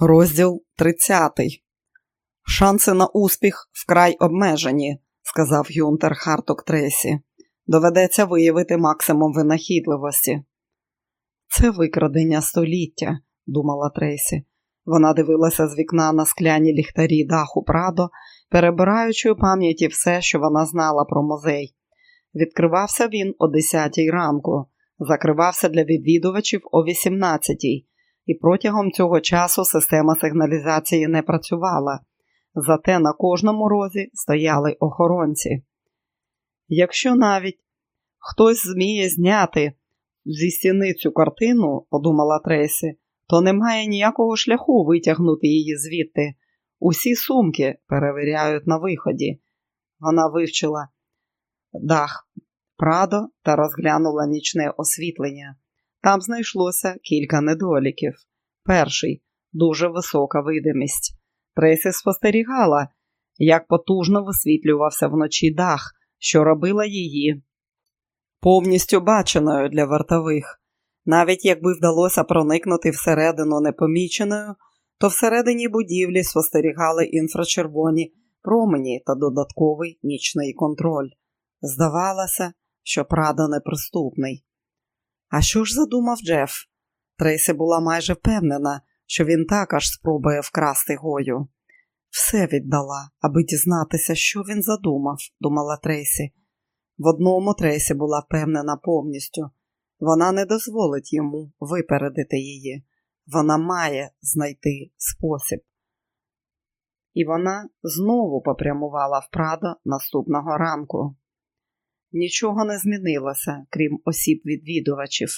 Розділ 30. Шанси на успіх вкрай обмежені, сказав Юнтер Харток Тресі. Доведеться виявити максимум винахідливості. Це викрадення століття, думала Тресі. Вона дивилася з вікна на скляні ліхтарі даху Прадо, перебираючи у пам'яті все, що вона знала про музей. Відкривався він о 10 ранку, закривався для відвідувачів о 18 і протягом цього часу система сигналізації не працювала, зате на кожному розі стояли охоронці. Якщо навіть хтось зміє зняти зі стіни цю картину, подумала Тресі, то немає ніякого шляху витягнути її звідти. Усі сумки перевіряють на виході. Вона вивчила дах Прадо та розглянула нічне освітлення. Там знайшлося кілька недоліків. Перший дуже висока видимість. Тресі спостерігала, як потужно висвітлювався вночі дах, що робила її повністю баченою для вартових. Навіть якби вдалося проникнути всередину непоміченою, то всередині будівлі спостерігали інфрачервоні промені та додатковий нічний контроль. Здавалося, що Прадо неприступний. А що ж задумав Джеф? Трейсі була майже впевнена, що він також спробує вкрасти Гою. Все віддала, аби дізнатися, що він задумав, думала Трейсі. В одному Трейсі була впевнена повністю. Вона не дозволить йому випередити її. Вона має знайти спосіб. І вона знову попрямувала в Прадо наступного ранку. Нічого не змінилося, крім осіб відвідувачів.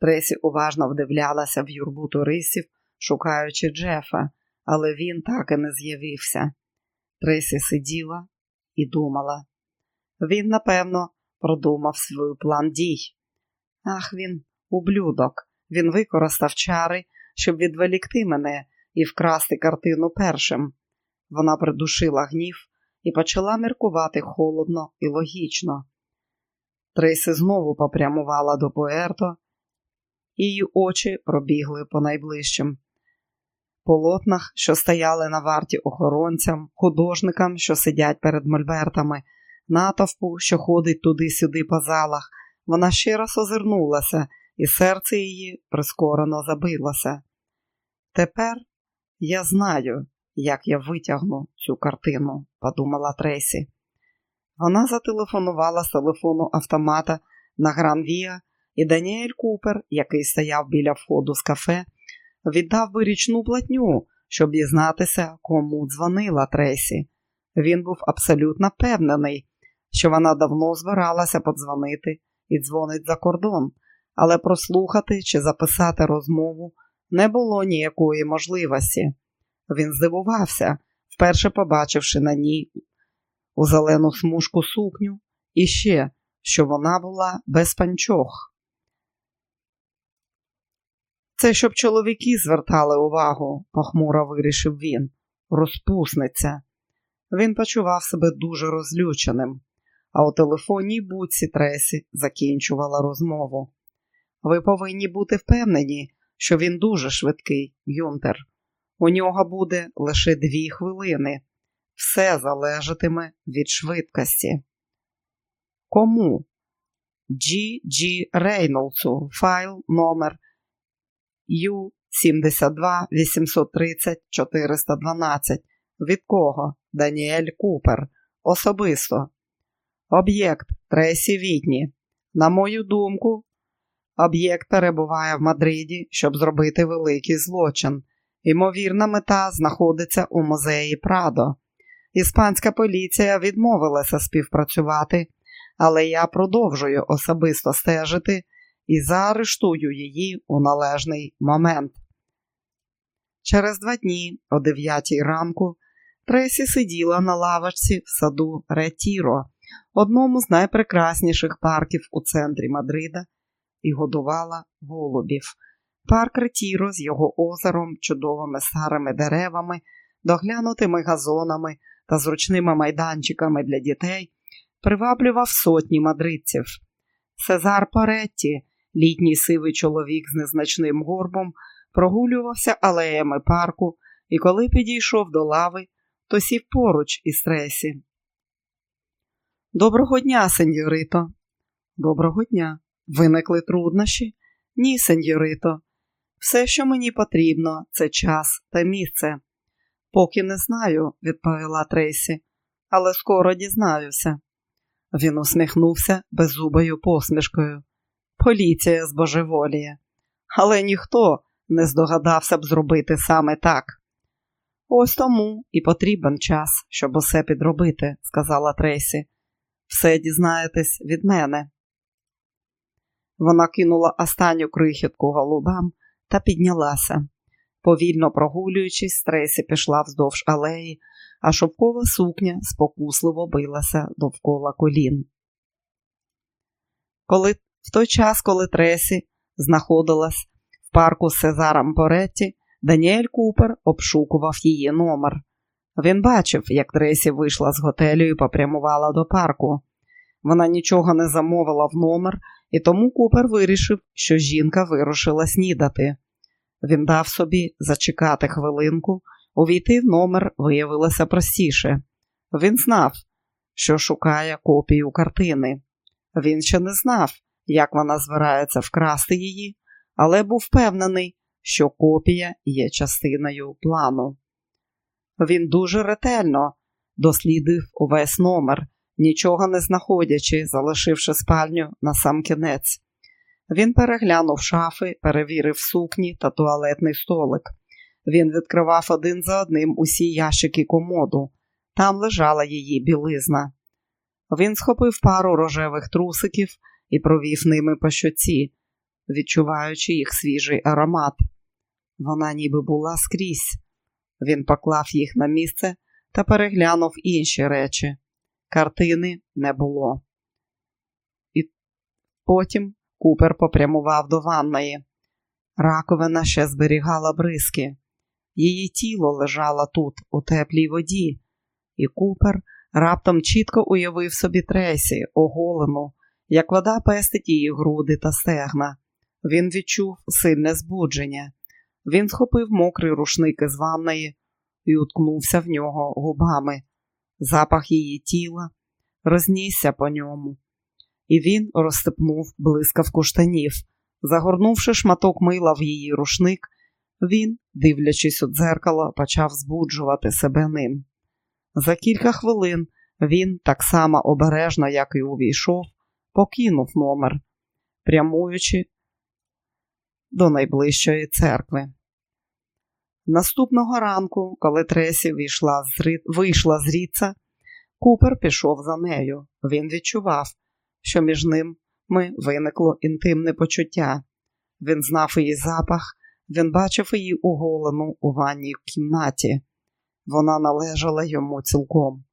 Тресі уважно вдивлялася в юрбу туристів, шукаючи Джефа, але він так і не з'явився. Тресі сиділа і думала. Він, напевно, продумав свій план дій. Ах, він, ублюдок, він використав чари, щоб відволікти мене і вкрасти картину першим. Вона придушила гнів і почала міркувати холодно і логічно. Трейсі знову попрямувала до Пуерто, її очі пробігли по найближчим полотнах, що стояли на варті охоронцям, художникам, що сидять перед мольбертами, натовпу, що ходить туди-сюди по залах. Вона ще раз озирнулася, і серце її прискорено забилося. Тепер я знаю, як я витягну цю картину, подумала Тресі. Вона зателефонувала з телефону автомата на Гранвія, і Даніель Купер, який стояв біля входу з кафе, віддав би річну платню, щоб дізнатися, кому дзвонила Тресі. Він був абсолютно впевнений, що вона давно збиралася подзвонити і дзвонить за кордон, але прослухати чи записати розмову не було ніякої можливості. Він здивувався, вперше побачивши на ній у зелену смужку сукню і ще, що вона була без панчох. Це щоб чоловіки звертали увагу, похмуро вирішив він, розпусниця. Він почував себе дуже розлюченим, а у телефонній будці Тресі закінчувала розмову. Ви повинні бути впевнені, що він дуже швидкий, Юнтер. У нього буде лише дві хвилини. Все залежатиме від швидкості. Кому? G. G. Рейнолдсу, файл номер U 72 830 412. Від кого? Даніель Купер. Особисто. Об'єкт Тресі Вітні. На мою думку, об'єкт перебуває в Мадриді, щоб зробити великий злочин. Ймовірна мета знаходиться у музеї Прадо. Іспанська поліція відмовилася співпрацювати, але я продовжую особисто стежити і заарештую її у належний момент. Через два дні, о дев'ятій ранку, Тресі сиділа на лавочці в саду Ретіро, одному з найпрекрасніших парків у центрі Мадрида, і годувала голубів. Парк Ретіро з його озером, чудовими старими деревами, доглянутими газонами та зручними майданчиками для дітей приваблював сотні мадридців. Сезар Паретті, літній сивий чоловік з незначним горбом, прогулювався алеями парку і коли підійшов до лави, то сів поруч із Тресі. Доброго дня, сеньорито. Доброго дня. Виникли труднощі? Ні, сеньорито. Все, що мені потрібно, це час та місце. Поки не знаю, відповіла Трейсі, але скоро дізнаюся. Він усміхнувся беззубою посмішкою. Поліція збожеволіє. Але ніхто не здогадався б зробити саме так. Ось тому і потрібен час, щоб усе підробити, сказала Трейсі. Все дізнаєтесь від мене. Вона кинула останню крихітку голубам та піднялася. Повільно прогулюючись, Тресі пішла вздовж алеї, а шовкова сукня спокусливо билася довкола колін. Коли в той час, коли Тресі знаходилась в парку з Сезаром Поретті, Даніель Купер обшукував її номер. Він бачив, як Тресі вийшла з готелю і попрямувала до парку. Вона нічого не замовила в номер, і тому Купер вирішив, що жінка вирушила снідати. Він дав собі зачекати хвилинку, увійти в номер виявилося простіше. Він знав, що шукає копію картини. Він ще не знав, як вона збирається вкрасти її, але був впевнений, що копія є частиною плану. Він дуже ретельно дослідив увесь номер, нічого не знаходячи, залишивши спальню на сам кінець. Він переглянув шафи, перевірив сукні та туалетний столик. Він відкривав один за одним усі ящики комоду. Там лежала її білизна. Він схопив пару рожевих трусиків і провів ними по щоці, відчуваючи їх свіжий аромат. Вона ніби була скрізь. Він поклав їх на місце та переглянув інші речі. Картини не було. І потім Купер попрямував до ванної. Раковина ще зберігала бризки. Її тіло лежало тут, у теплій воді, і Купер раптом чітко уявив собі тресі, оголену, як вода пестить її груди та стегна. Він відчув сильне збудження. Він схопив мокрий рушник із ванної і уткнувся в нього губами. Запах її тіла рознісся по ньому, і він розстепнув блискавку штанів. Загорнувши шматок мила в її рушник, він, дивлячись у дзеркало, почав збуджувати себе ним. За кілька хвилин він, так само обережно, як і увійшов, покинув номер, прямуючи до найближчої церкви. Наступного ранку, коли Тресі вийшла з, Ріца, Купер пішов за нею. Він відчував, що між ними виникло інтимне почуття. Він знав її запах, він бачив її оголену у ванній кімнаті. Вона належала йому цілком.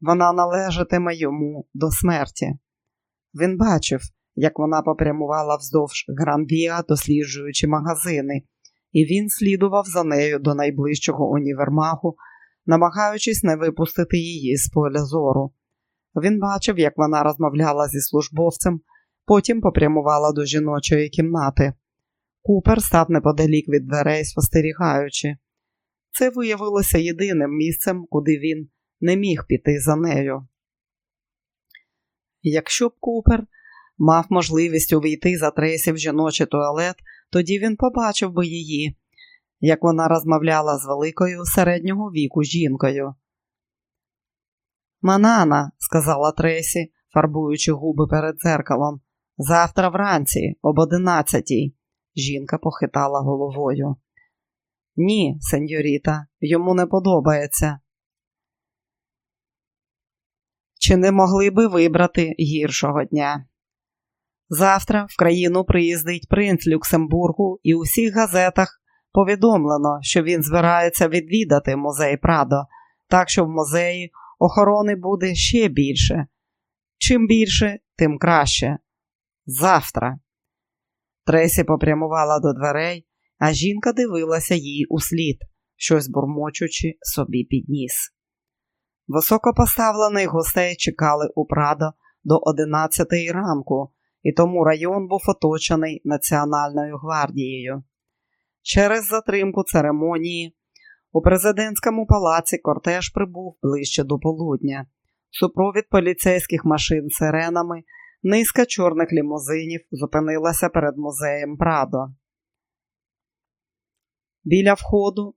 Вона належатиме йому до смерті. Він бачив, як вона попрямувала вздовж Гранвіа, досліджуючи магазини, і він слідував за нею до найближчого універмагу, намагаючись не випустити її з поля зору. Він бачив, як вона розмовляла зі службовцем, потім попрямувала до жіночої кімнати. Купер став неподалік від дверей, спостерігаючи. Це виявилося єдиним місцем, куди він не міг піти за нею. Якщо б Купер мав можливість увійти за Тресі в жіночий туалет, тоді він побачив би її, як вона розмовляла з великою середнього віку жінкою. Манана, сказала Тресі, фарбуючи губи перед дзеркалом, завтра вранці, об одинадцятій. Жінка похитала головою. Ні, сеньоріта, йому не подобається. Чи не могли би вибрати гіршого дня? Завтра в країну приїздить принц Люксембургу, і у всіх газетах повідомлено, що він збирається відвідати музей Прадо, так що в музеї охорони буде ще більше. Чим більше, тим краще. Завтра. Тресі попрямувала до дверей, а жінка дивилася їй у слід, щось бурмочучи собі під ніс. Високопоставлених гостей чекали у Прадо до 11 ранку, і тому район був оточений Національною гвардією. Через затримку церемонії у президентському палаці кортеж прибув ближче до полудня. Супровід поліцейських машин сиренами, низка чорних лімузинів зупинилася перед музеєм Прадо. Біля входу,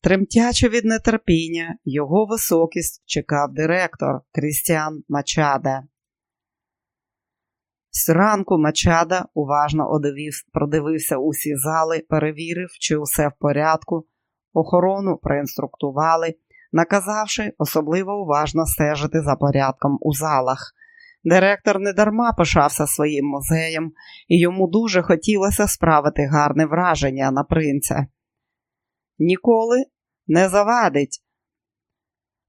тремтячи від нетерпіння, його високість чекав директор Крістіан Мачада. Зранку Мачада уважно одивів, продивився усі зали, перевірив, чи усе в порядку, охорону проінструктували, наказавши особливо уважно стежити за порядком у залах. Директор недарма пишався своїм музеєм, і йому дуже хотілося справити гарне враження на принця. Ніколи не завадить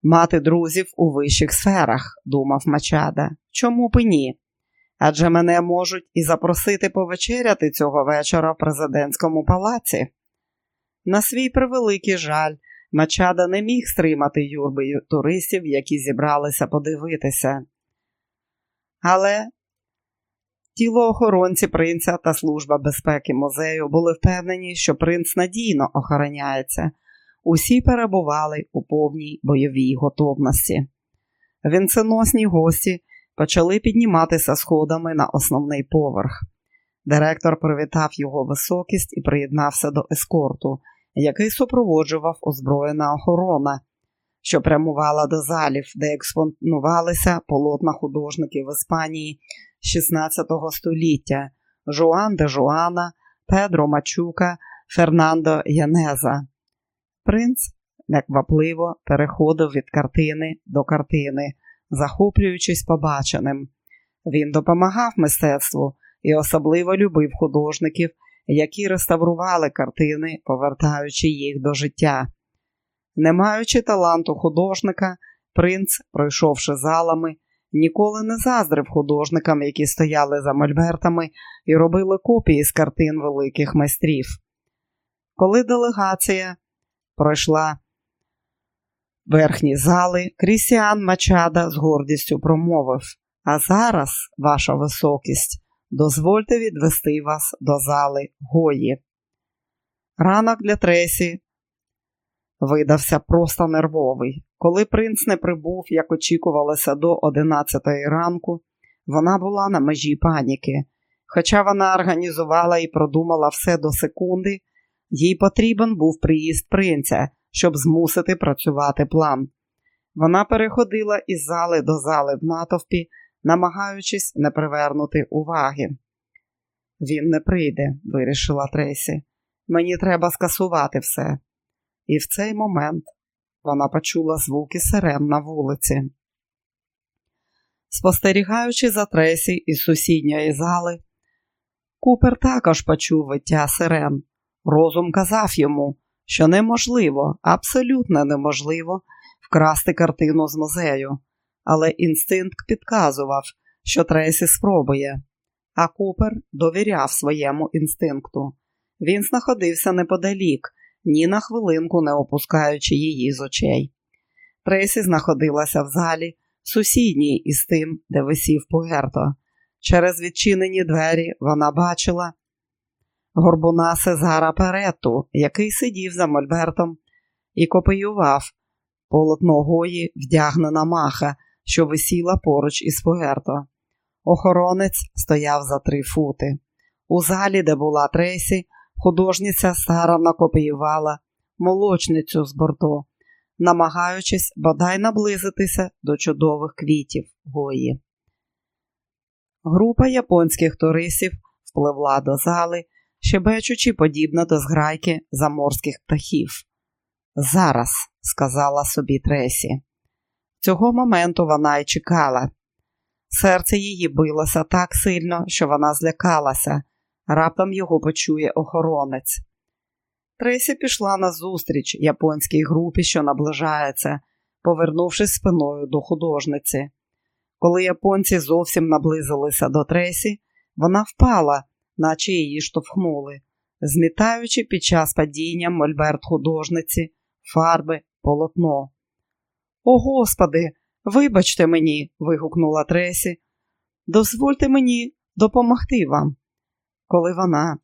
мати друзів у вищих сферах, думав Мачада. Чому б і ні? Адже мене можуть і запросити повечеряти цього вечора в президентському палаці. На свій превеликий жаль, Мачада не міг стримати юрби туристів, які зібралися подивитися. Але тілоохоронці принца та служба безпеки музею були впевнені, що принц надійно охороняється. Усі перебували у повній бойовій готовності. Вінценосні гості почали підніматися сходами на основний поверх. Директор привітав його високість і приєднався до ескорту, який супроводжував озброєна охорона, що прямувала до залів, де експонувалися полотна художників Іспанії 16 століття Жуан де Жуана, Педро Мачука, Фернандо Янеза. Принц неквапливо переходив від картини до картини захоплюючись побаченим. Він допомагав мистецтву і особливо любив художників, які реставрували картини, повертаючи їх до життя. Не маючи таланту художника, принц, пройшовши залами, ніколи не заздрив художникам, які стояли за мольбертами і робили копії з картин великих майстрів. Коли делегація пройшла верхні зали, Крісіан Мачада з гордістю промовив А зараз, ваша високість, дозвольте відвести вас до зали Гої. Ранок для Тресі видався просто нервовий. Коли принц не прибув, як очікувалося, до 11 ранку, вона була на межі паніки. Хоча вона організувала і продумала все до секунди, їй потрібен був приїзд принця, щоб змусити працювати план. Вона переходила із зали до зали в натовпі, намагаючись не привернути уваги. Він не прийде, вирішила Тресі. Мені треба скасувати все. І в цей момент вона почула звуки сирен на вулиці. Спостерігаючи за Тресі із сусідньої зали, Купер також почув виття сирен. Розум казав йому, що неможливо, абсолютно неможливо вкрасти картину з музею, але інстинкт підказував, що Тресі спробує, а Купер довіряв своєму інстинкту. Він знаходився неподалік, ні на хвилинку не опускаючи її з очей. Тресі знаходилася в залі, сусідній із тим, де висів Пуерто. Через відчинені двері вона бачила, горбуна Сезара Перету, який сидів за Мольбертом і копіював полотно гої вдягнена маха, що висіла поруч із Пуерто. Охоронець стояв за три фути. У залі, де була Тресі, художниця старанно копіювала молочницю з борто, намагаючись бодай наблизитися до чудових квітів гої. Група японських туристів впливла до зали щебечучи подібно до зграйки заморських птахів. Зараз, сказала собі Тресі. Цього моменту вона й чекала. Серце її билося так сильно, що вона злякалася, раптом його почує охоронець. Тресі пішла назустріч японській групі, що наближається, повернувшись спиною до художниці. Коли японці зовсім наблизилися до Тресі, вона впала наче її штовхнули, змітаючи під час падіння мольберт художниці, фарби, полотно. О, Господи, вибачте мені, вигукнула Тресі. Дозвольте мені допомогти вам. коли вона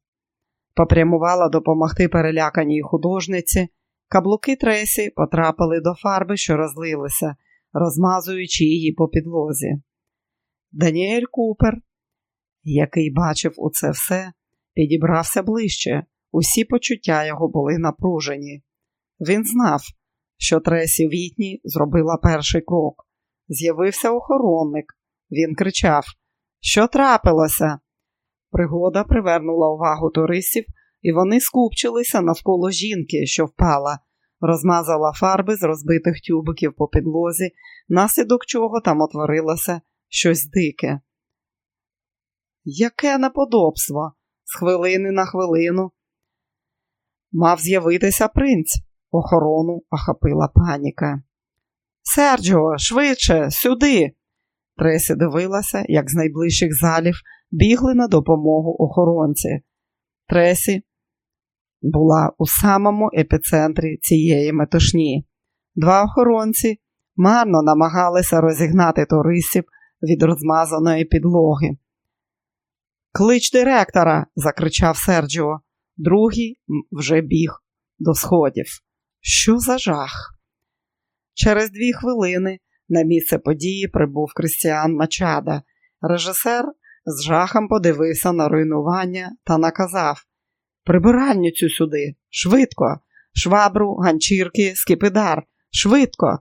попрямувала допомогти переляканій художниці, каблуки Тресі потрапили до фарби, що розлилися, розмазуючи її по підлозі. Даніель Купер, який бачив у це все, підібрався ближче. Усі почуття його були напружені. Він знав, що Тресі Вітні зробила перший крок. З'явився охоронник. Він кричав: Що трапилося? Пригода привернула увагу туристів, і вони скупчилися навколо жінки, що впала, розмазала фарби з розбитих тюбиків по підлозі, наслідок чого там утворилося щось дике. Яке неподобство! З хвилини на хвилину. Мав з'явитися принц. Охорону охопила паніка. Серджіо, швидше, сюди. Тресі дивилася, як з найближчих залів бігли на допомогу охоронці. Тресі була у самому епіцентрі цієї метушні. Два охоронці марно намагалися розігнати туристів від розмазаної підлоги. Клич директора, закричав Серджіо. Другий вже біг до сходів. Що за жах? Через дві хвилини на місце події прибув Крістіан Мачада. Режисер з жахом подивився на руйнування та наказав Прибиральницю сюди, швидко, швабру, ганчірки, скипидар, швидко.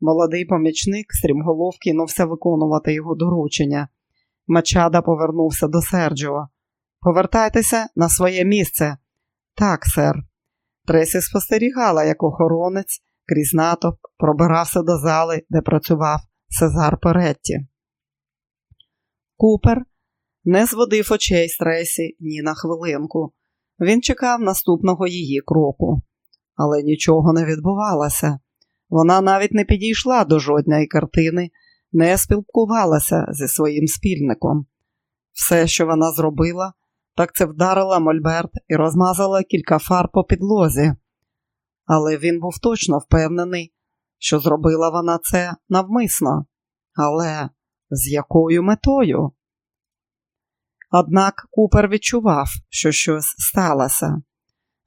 Молодий помічник стрімголов кинувся виконувати його доручення. Мачада повернувся до Серджіо. Повертайтеся на своє місце. Так, сер. Тресі спостерігала, як охоронець крізь натовп пробирався до зали, де працював Сезар Перетті. Купер не зводив очей з Тресі ні на хвилинку. Він чекав наступного її кроку, але нічого не відбувалося. Вона навіть не підійшла до жодної картини, не спілкувалася зі своїм спільником. Все, що вона зробила, так це вдарила Мольберт і розмазала кілька фар по підлозі. Але він був точно впевнений, що зробила вона це навмисно. Але з якою метою? Однак Купер відчував, що щось сталося.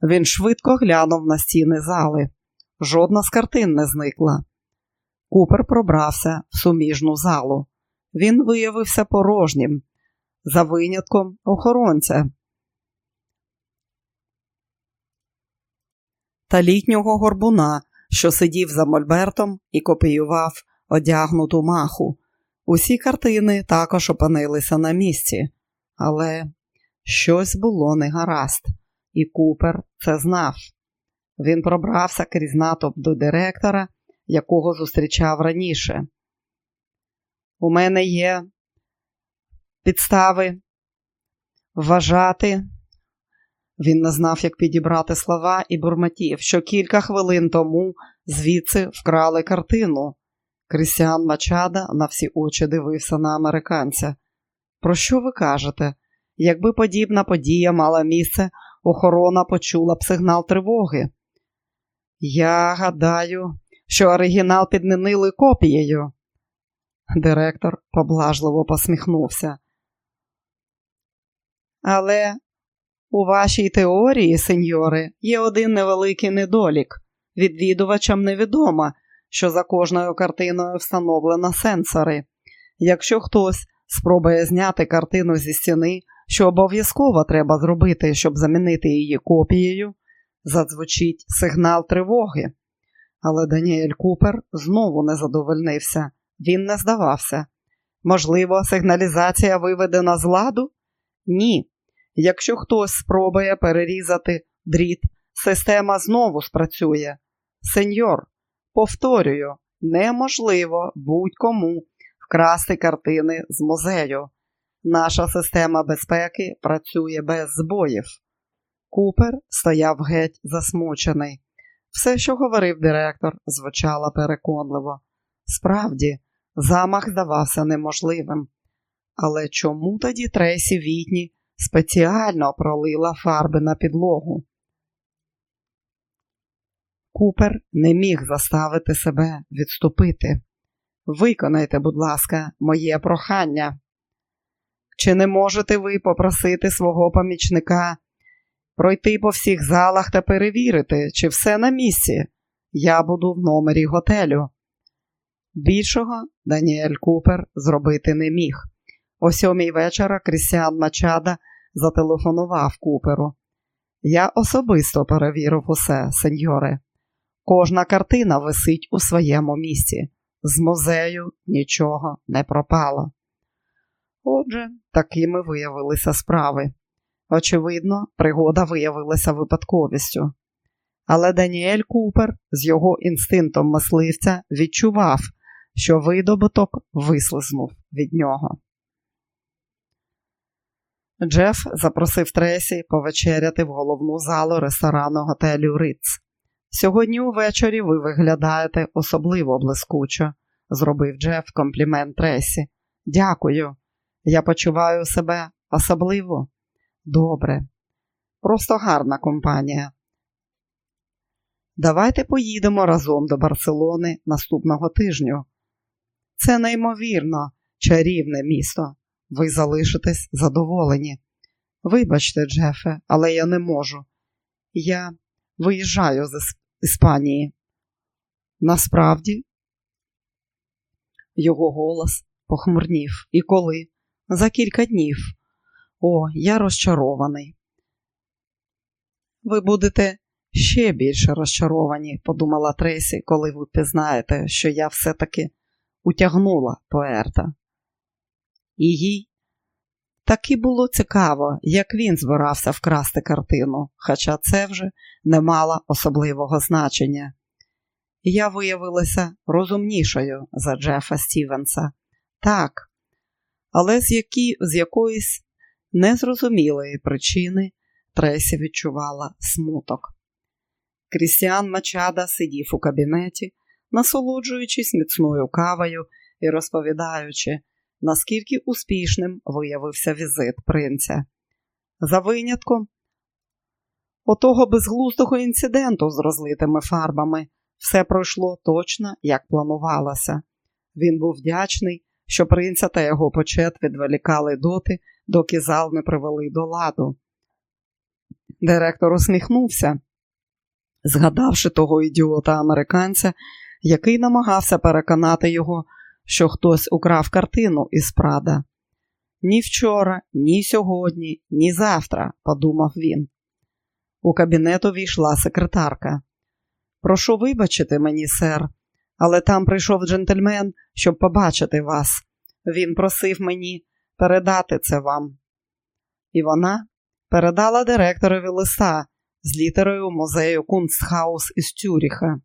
Він швидко глянув на стіни зали. Жодна з картин не зникла. Купер пробрався в суміжну залу. Він виявився порожнім, за винятком охоронця. Та літнього горбуна, що сидів за мольбертом і копіював одягнуту маху. Усі картини також опинилися на місці, але щось було негаразд, і Купер це знав. Він пробрався крізь натовп до директора, якого зустрічав раніше. У мене є підстави вважати. Він не знав, як підібрати слова і бурмотів, що кілька хвилин тому звідси вкрали картину. Крістіан Мачада на всі очі дивився на американця. Про що ви кажете? Якби подібна подія мала місце, охорона почула б сигнал тривоги. Я гадаю, що оригінал підмінили копією. Директор поблажливо посміхнувся. Але у вашій теорії, сеньори, є один невеликий недолік. Відвідувачам невідомо, що за кожною картиною встановлено сенсори. Якщо хтось спробує зняти картину зі стіни, що обов'язково треба зробити, щоб замінити її копією, задзвучить сигнал тривоги. Але Даніель Купер знову не задовольнився, він не здавався. Можливо, сигналізація виведена з ладу? Ні. Якщо хтось спробує перерізати дріт, система знову спрацює. Сеньор, повторюю, неможливо будь-кому вкрасти картини з музею. Наша система безпеки працює без збоїв. Купер стояв геть засмучений. Все, що говорив директор, звучало переконливо. Справді, замах здавався неможливим. Але чому тоді Трейсі Вітні спеціально пролила фарби на підлогу? Купер не міг заставити себе відступити. Виконайте, будь ласка, моє прохання. Чи не можете ви попросити свого помічника пройти по всіх залах та перевірити, чи все на місці? Я буду в номері готелю. Більшого Даніель Купер зробити не міг. О сьомій вечора Крістіан Мачада зателефонував Куперу. Я особисто перевірив усе, сеньоре. Кожна картина висить у своєму місці. З музею нічого не пропало. Отже, такими виявилися справи. Очевидно, пригода виявилася випадковістю. Але Даніель Купер з його інстинктом мисливця відчував, що видобуток вислизнув від нього. Джеф запросив Тресі повечеряти в головну залу ресторану готелю Риц. Сьогодні увечері ви виглядаєте особливо блискучо, зробив Джеф комплімент Тресі. Дякую. Я почуваю себе особливо добре. Просто гарна компанія. Давайте поїдемо разом до Барселони наступного тижню. Це неймовірно, чарівне місто. Ви залишитесь задоволені. Вибачте, Джефе, але я не можу. Я виїжджаю з Іспанії. Насправді, його голос похмурнів. І коли? За кілька днів. О, я розчарований. Ви будете ще більше розчаровані, подумала Тресі, коли ви пізнаєте, що я все-таки утягнула поерта. І їй таки було цікаво, як він збирався вкрасти картину, хоча це вже не мало особливого значення. Я виявилася розумнішою за Джефа Стівенса. Так, але з, які, з якоїсь незрозумілої причини Тресі відчувала смуток. Крістіан Мачада сидів у кабінеті, насолоджуючись міцною кавою і розповідаючи, наскільки успішним виявився візит принця. За винятком отого безглуздого інциденту з розлитими фарбами все пройшло точно, як планувалося. Він був вдячний, що принця та його почет відволікали доти, доки зал не привели до ладу. Директор усміхнувся, згадавши того ідіота американця, який намагався переконати його, що хтось украв картину із Прада. Ні вчора, ні сьогодні, ні завтра, подумав він. У кабінет увійшла секретарка. Прошу вибачити мені, сер, але там прийшов джентльмен, щоб побачити вас. Він просив мені передати це вам. І вона передала директорові листа з літерою музею Кунстхаус із Тюріха.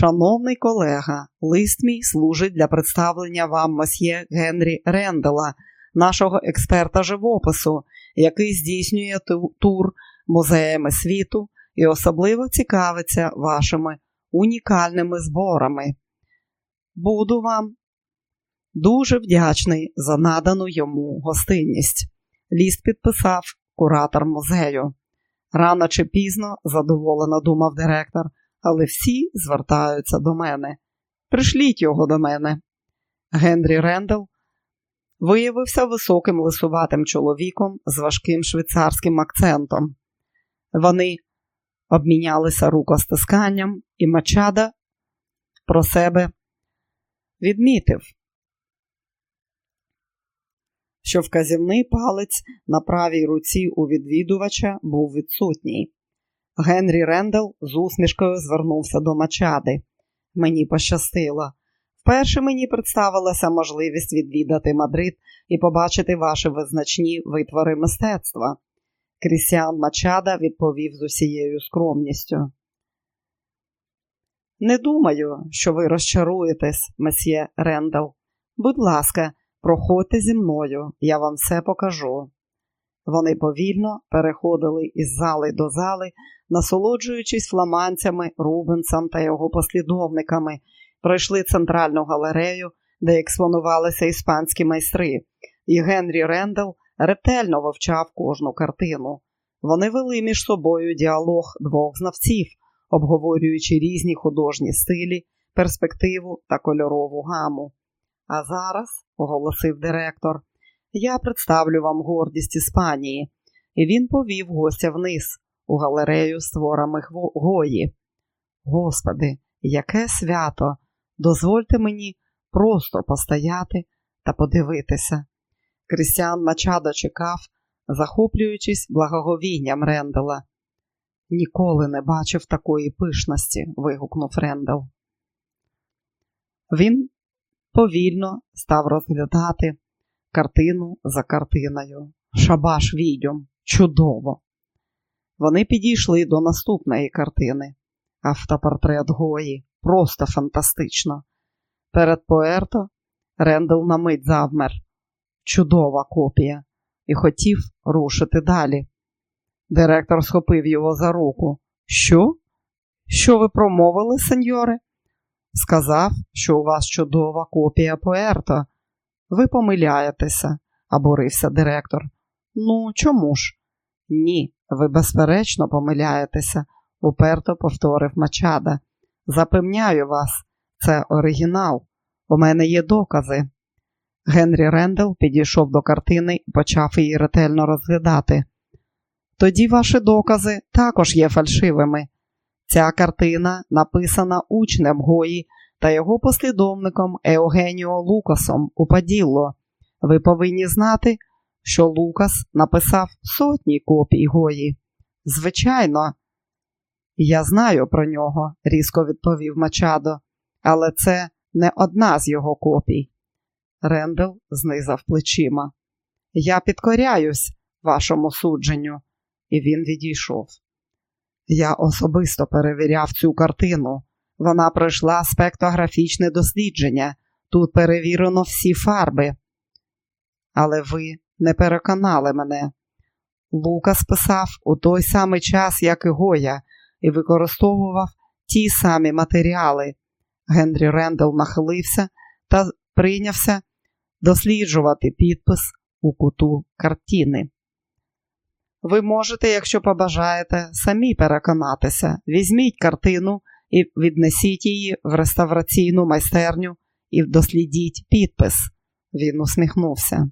Шановний колега, лист мій служить для представлення вам масьє Генрі Рендела, нашого експерта живопису, який здійснює тур музеями світу і особливо цікавиться вашими унікальними зборами. Буду вам дуже вдячний за надану йому гостинність. Ліст підписав куратор музею. Рано чи пізно, задоволено думав директор, але всі звертаються до мене. Пришліть його до мене. Генрі Рендел виявився високим лисуватим чоловіком з важким швейцарським акцентом. Вони обмінялися рукостисканням, і Мачада про себе відмітив, що вказівний палець на правій руці у відвідувача був відсутній. Генрі Рендел з усмішкою звернувся до Мачади. Мені пощастило. Вперше мені представилася можливість відвідати Мадрид і побачити ваші визначні витвори мистецтва. Крістіан Мачада відповів з усією скромністю. Не думаю, що ви розчаруєтесь, месьє Рендел. Будь ласка, проходьте зі мною, я вам все покажу. Вони повільно переходили із зали до зали, насолоджуючись фламанцями, Рубенсом та його послідовниками, пройшли центральну галерею, де експонувалися іспанські майстри, і Генрі Рендел ретельно вивчав кожну картину. Вони вели між собою діалог двох знавців, обговорюючи різні художні стилі, перспективу та кольорову гаму. А зараз, оголосив директор, я представлю вам гордість Іспанії, і він повів гостя вниз у галерею з творами Гої. Господи, яке свято! Дозвольте мені просто постояти та подивитися. Крістіан Мачадо чекав, захоплюючись благоговінням Рендела. Ніколи не бачив такої пишності, вигукнув Рендел. Він повільно став розглядати картину за картиною. Шабаш відьом. Чудово! Вони підійшли до наступної картини. Автопортрет Гої. Просто фантастично. Перед Поерто Рендел на мить завмер. Чудова копія, і хотів рушити далі. Директор схопив його за руку. Що? Що ви промовили, сеньоре? Сказав, що у вас чудова копія Поерто. Ви помиляєтеся, обурився директор. Ну, чому ж? Ні, ви безперечно помиляєтеся, уперто повторив Мачада. Запевняю вас, це оригінал. У мене є докази. Генрі Рендел підійшов до картини і почав її ретельно розглядати. Тоді ваші докази також є фальшивими. Ця картина написана учнем Гої та його послідовником Еогеніо Лукасом у Паділло. Ви повинні знати, що Лукас написав сотні копій Гої. Звичайно, я знаю про нього, різко відповів Мачадо, але це не одна з його копій. Рендел знизав плечима. Я підкоряюсь вашому судженню, і він відійшов. Я особисто перевіряв цю картину. Вона пройшла спектрографічне дослідження. Тут перевірено всі фарби. Але ви не переконали мене. Лукас писав у той самий час, як і Гоя, і використовував ті самі матеріали. Генрі Рендел нахилився та прийнявся досліджувати підпис у куту картини. Ви можете, якщо побажаєте, самі переконатися. Візьміть картину і віднесіть її в реставраційну майстерню і дослідіть підпис. Він усміхнувся.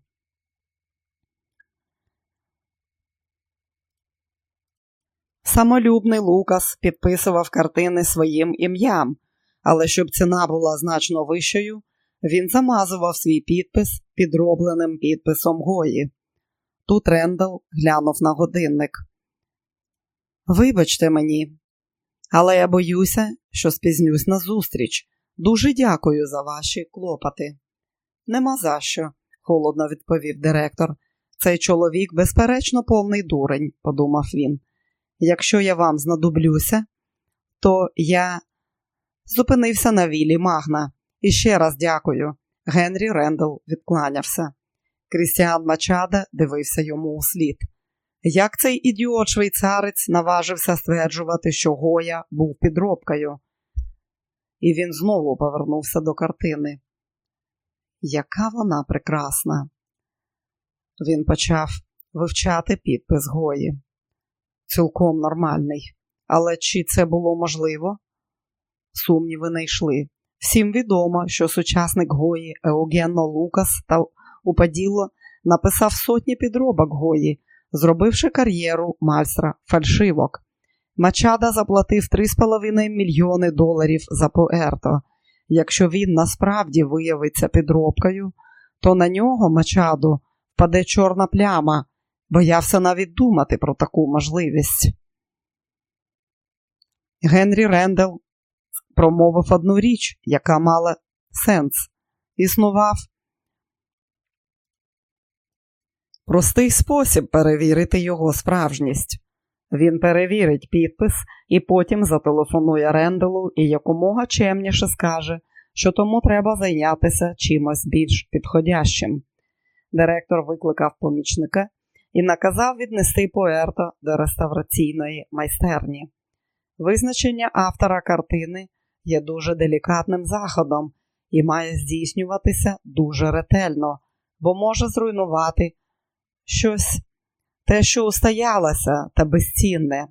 Самолюбний Лукас підписував картини своїм ім'ям, але щоб ціна була значно вищою, він замазував свій підпис підробленим підписом Гої. Тут Рендал глянув на годинник. Вибачте мені, але я боюся, що спізнюсь на зустріч. Дуже дякую за ваші клопоти. Нема за що, холодно відповів директор. Цей чоловік, безперечно, повний дурень, подумав він. Якщо я вам знадоблюся, то я зупинився на вілі Магна. І ще раз дякую. Генрі Рендел відкланявся. Крістіан Мачада дивився йому у слід. Як цей ідіот швейцарець наважився стверджувати, що Гоя був підробкою? І він знову повернувся до картини. Яка вона прекрасна! Він почав вивчати підпис Гої. Цілком нормальний. Але чи це було можливо? Сумніви не йшли. Всім відомо, що сучасник Гої Еогенно Лукас та Упаділо написав сотні підробок Гої, зробивши кар'єру майстра фальшивок. Мачада заплатив 3,5 мільйони доларів за Поерто. Якщо він насправді виявиться підробкою, то на нього Мачаду впаде чорна пляма, боявся навіть думати про таку можливість. Генрі Рендел промовив одну річ, яка мала сенс. Існував простий спосіб перевірити його справжність. Він перевірить підпис і потім зателефонує Ренделу і якомога чемніше скаже, що тому треба зайнятися чимось більш підходящим. Директор викликав помічника і наказав віднести Поерто до реставраційної майстерні. Визначення автора картини є дуже делікатним заходом і має здійснюватися дуже ретельно, бо може зруйнувати щось те, що устоялося та безцінне.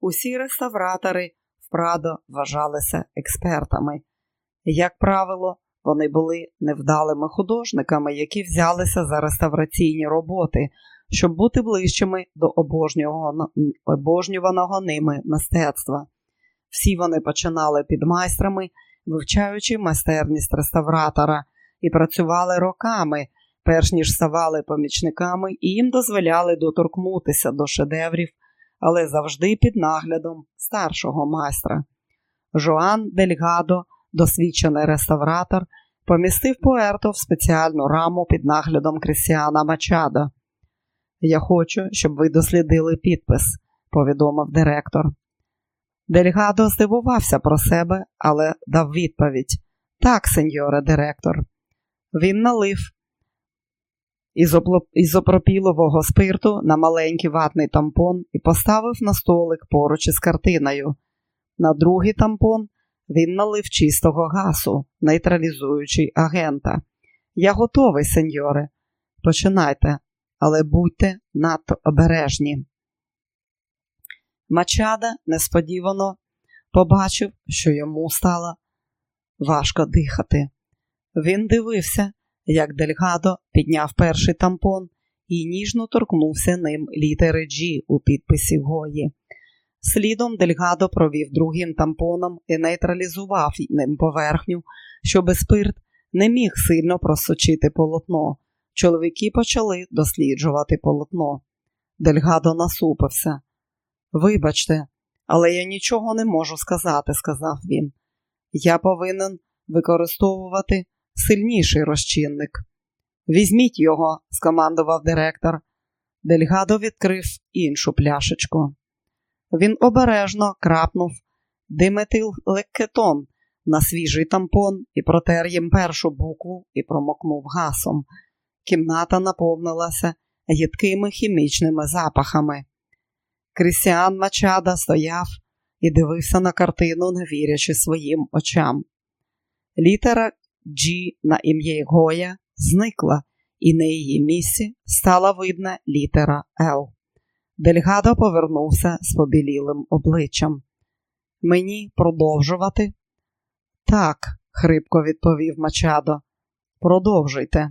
Усі реставратори в вважалися експертами. Як правило, Вони були невдалими художниками, які взялися за реставраційні роботи, щоб бути ближчими до обожнюваного ними мистецтва. Всі вони починали під майстрами, вивчаючи майстерність реставратора, і працювали роками, перш ніж ставали помічниками, і їм дозволяли доторкнутися до шедеврів, але завжди під наглядом старшого майстра. Жоан Дельгадо, досвідчений реставратор, помістив Пуерто в спеціальну раму під наглядом Крістіана Мачада. Я хочу, щоб ви дослідили підпис, повідомив директор. Дельгадо здивувався про себе, але дав відповідь так, сеньоре директор. Він налив ізопропілового спирту на маленький ватний тампон і поставив на столик поруч із картиною. На другий тампон він налив чистого гасу, нейтралізуючи агента. Я готовий, сеньоре. Починайте, але будьте надто обережні. Мачада несподівано побачив, що йому стало важко дихати. Він дивився, як Дельгадо підняв перший тампон і ніжно торкнувся ним літери G у підписі Гої. Слідом Дельгадо провів другим тампоном і нейтралізував ним поверхню, щоби спирт не міг сильно просочити полотно. Чоловіки почали досліджувати полотно. Дельгадо насупився. Вибачте, але я нічого не можу сказати, сказав він. Я повинен використовувати сильніший розчинник. Візьміть його, скомандував директор. Дельгадо відкрив іншу пляшечку. Він обережно крапнув диметиллекетон на свіжий тампон і протер їм першу букву і промокнув гасом. Кімната наповнилася гідкими хімічними запахами. Крістіан Мачада стояв і дивився на картину, не вірячи своїм очам. Літера G на ім'я Гоя зникла, і на її місці стала видна літера Л. Дельгадо повернувся з побілілим обличчям. Мені продовжувати? Так, хрипко відповів Мачадо. Продовжуйте.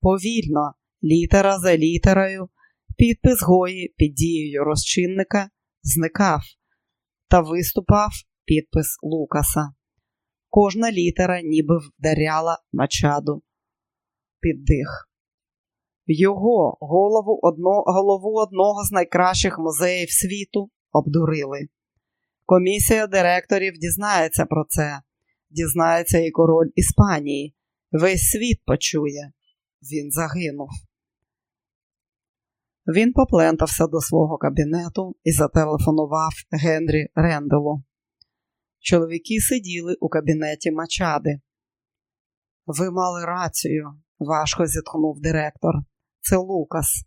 Повільно, літера за літерою, підпис Гої під дією розчинника зникав та виступав підпис Лукаса. Кожна літера ніби вдаряла мачаду під дих. Його голову одно, голову одного з найкращих музеїв світу обдурили. Комісія директорів дізнається про це, дізнається і король Іспанії. Весь світ почує. Він загинув. Він поплентався до свого кабінету і зателефонував Генрі Ренделу. Чоловіки сиділи у кабінеті Мачади. Ви мали рацію, важко зітхнув директор. Це Лукас.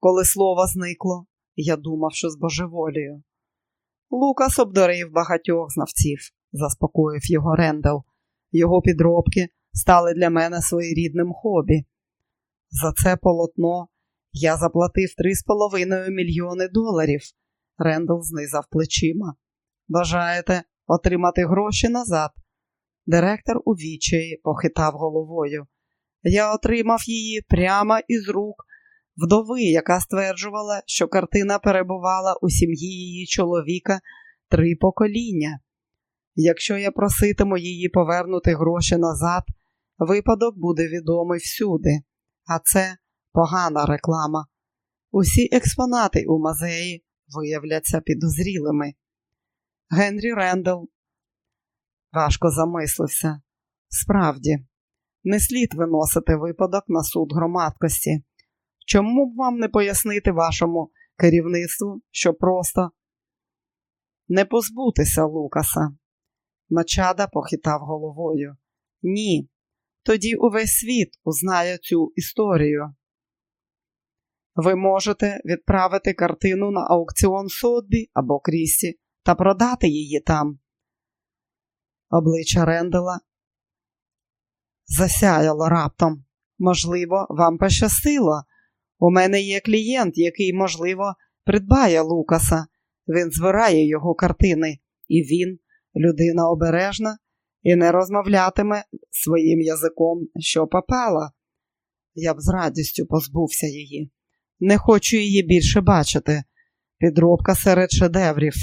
Коли слово зникло, я думав, що збожеволію. Лукас обдурив багатьох знавців, заспокоїв його Рендел. Його підробки стали для мене своєрідним хобі. За це полотно я заплатив три з половиною мільйони доларів. Рендел знизав плечима. Бажаєте отримати гроші назад? Директор у відчаї похитав головою. Я отримав її прямо із рук вдови, яка стверджувала, що картина перебувала у сім'ї її чоловіка три покоління. Якщо я проситиму її повернути гроші назад, випадок буде відомий всюди, а це погана реклама. Усі експонати у музеї виявляться підозрілими. Генрі Рендел важко замислився. Справді, не слід виносити випадок на суд громадкості. Чому б вам не пояснити вашому керівництву, що просто не позбутися Лукаса? Мачада похитав головою. Ні, тоді увесь світ узнає цю історію. Ви можете відправити картину на аукціон Сотбі або Крісі та продати її там. Обличчя Рендела засяяло раптом. Можливо, вам пощастило. У мене є клієнт, який, можливо, придбає Лукаса. Він збирає його картини, і він, людина обережна, і не розмовлятиме своїм язиком, що попала. Я б з радістю позбувся її. Не хочу її більше бачити. Підробка серед шедеврів.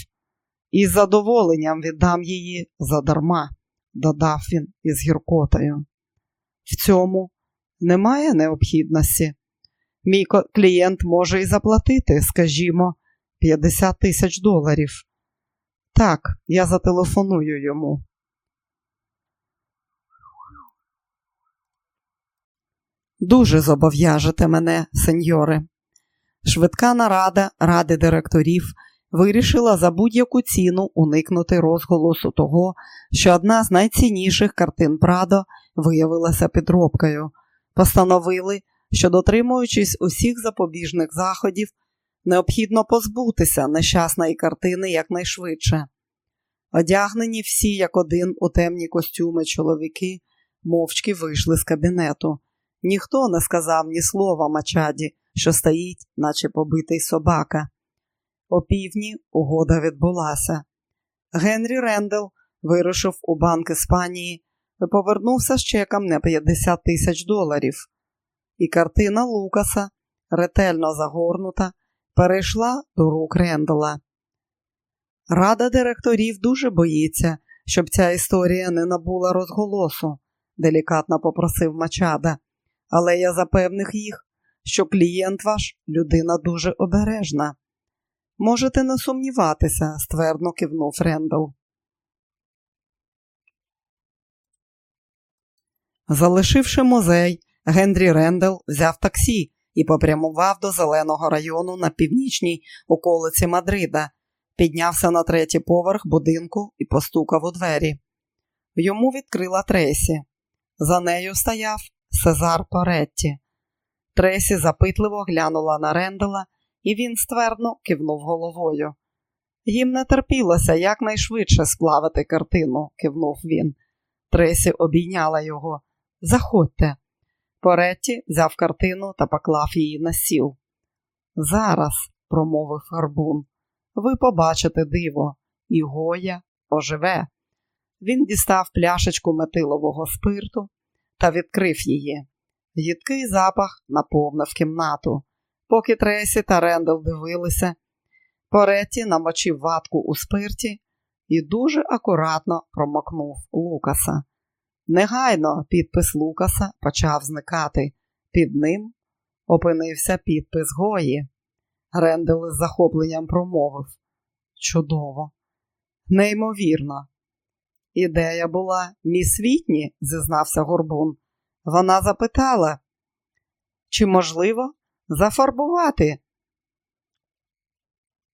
І з задоволенням віддам її задарма, додав він із гіркотою. В цьому немає необхідності. Мій клієнт може і заплатити, скажімо, 50 тисяч доларів. Так, я зателефоную йому. Дуже зобов'яжете мене, сеньоре. Швидка нарада ради директорів вирішила за будь-яку ціну уникнути розголосу того, що одна з найцінніших картин Прадо виявилася підробкою. Постановили, що, дотримуючись усіх запобіжних заходів, необхідно позбутися нещасної картини якнайшвидше. Одягнені всі, як один, у темні костюми чоловіки, мовчки вийшли з кабінету. Ніхто не сказав ні слова мачаді, що стоїть, наче побитий собака. О півдні угода відбулася. Генрі Рендел вирушив у банк Іспанії і повернувся з чеком на 50 тисяч доларів. І картина Лукаса, ретельно загорнута, перейшла до рук Рендела. Рада директорів дуже боїться, щоб ця історія не набула розголосу, делікатно попросив Мачада, але я запевнив їх, що клієнт ваш людина дуже обережна. Можете не сумніватися, ствердно кивнув Рендал. Залишивши музей, Генрі Рендел взяв таксі і попрямував до зеленого району на північній околиці Мадрида, піднявся на третій поверх будинку і постукав у двері. Йому відкрила Тресі. За нею стояв Сезар Паретті. Тресі запитливо глянула на Рендела, і він ствердно кивнув головою. Їм не терпілося якнайшвидше сплавити картину, кивнув він. Тресі обійняла його. Заходьте. Паретті взяв картину та поклав її на стіл. Зараз, промовив Гарбун, ви побачите диво, і Гоя оживе. Він дістав пляшечку метилового спирту та відкрив її. Їдкий запах наповнив кімнату. Поки Тресі та Рендел дивилися, Поретті намочив ватку у спирті і дуже акуратно промокнув Лукаса. Негайно підпис Лукаса почав зникати. Під ним опинився підпис Гої. Рендел із захопленням промовив. Чудово, неймовірно. Ідея була міс Вітні, зізнався Горбун. Вона запитала, чи можливо зафарбувати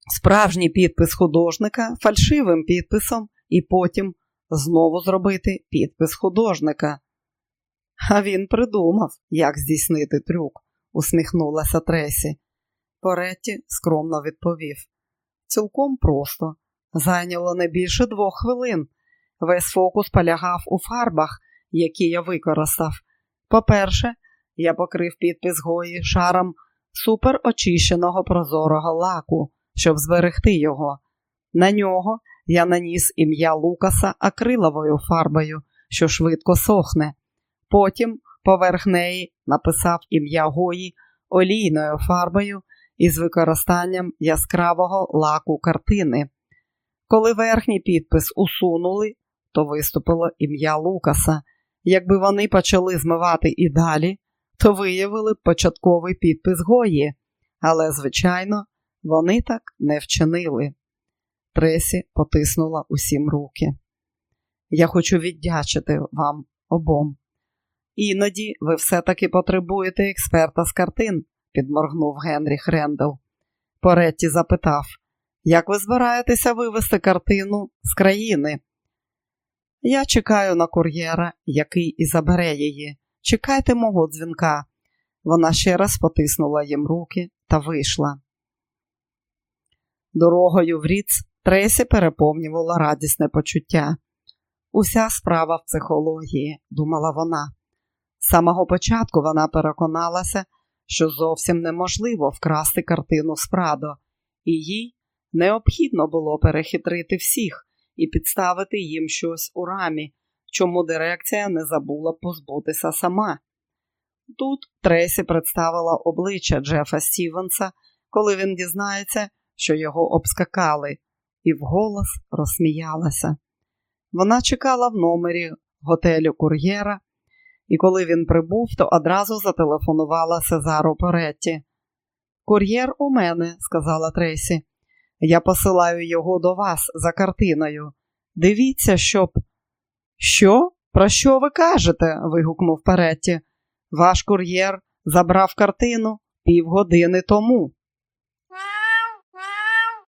справжній підпис художника фальшивим підписом і потім знову зробити підпис художника. А він придумав, як здійснити трюк, усміхнулася Тресі. Поретті скромно відповів. Цілком просто. Зайняло не більше двох хвилин. Весь фокус полягав у фарбах, які я використав. По-перше, я покрив підпис Гої шаром суперочищеного прозорого лаку, щоб зберегти його. На нього я наніс ім'я Лукаса акриловою фарбою, що швидко сохне. Потім поверх неї написав ім'я Гої олійною фарбою із використанням яскравого лаку картини. Коли верхній підпис усунули, то виступило ім'я Лукаса. Якби вони почали змивати і далі, то виявили б початковий підпис Гої, але, звичайно, вони так не вчинили. Тресі потиснула усім руки. Я хочу віддячити вам обом. Іноді ви все-таки потребуєте експерта з картин, підморгнув Генріх Рендел. Поретті запитав, як ви збираєтеся вивести картину з країни? Я чекаю на кур'єра, який і забере її. Чекайте мого дзвінка. Вона ще раз потиснула їм руки та вийшла. Дорогою в Ріц Тресі переповнювала радісне почуття. Уся справа в психології, думала вона. З самого початку вона переконалася, що зовсім неможливо вкрасти картину з Прадо, і їй необхідно було перехитрити всіх і підставити їм щось у рамі, чому дирекція не забула позбутися сама. Тут Тресі представила обличчя Джефа Стівенса, коли він дізнається, що його обскакали, і вголос розсміялася. Вона чекала в номері готелю кур'єра, і коли він прибув, то одразу зателефонувала Сезару Перетті. Кур'єр у мене, сказала Тресі. Я посилаю його до вас за картиною. Дивіться, щоб. Що? Про що ви кажете? вигукнув Перетті. Ваш кур'єр забрав картину півгодини тому.